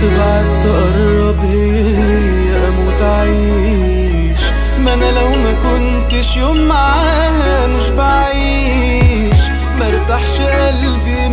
تبعد تقرب هي أموت اعيش ما أنا لو ما كنتش يوم معاها مش بعيش. مرتاحش قلبي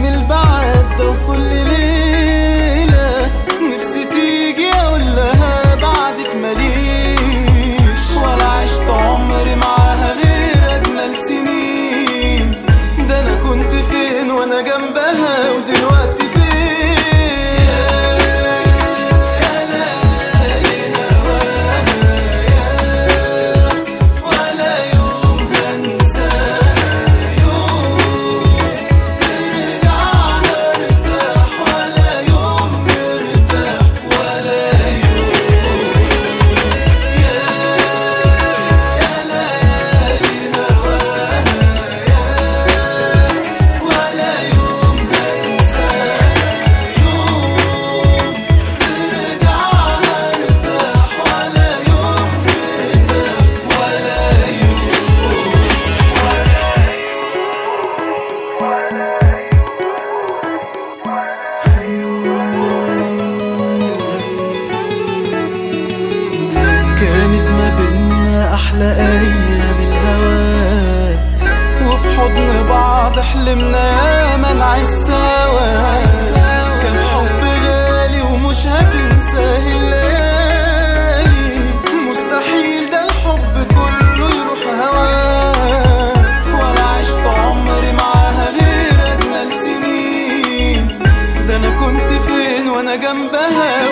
أحلى أيام الهوى وفي حضن بعض حلمنا ياما نعيش سوا كان حب غالي ومش هتنساه الليالي مستحيل ده الحب كله يروح هوا ولا عشت عمري معاها غير أجمل سنين. ده أنا كنت فين وأنا جنبها؟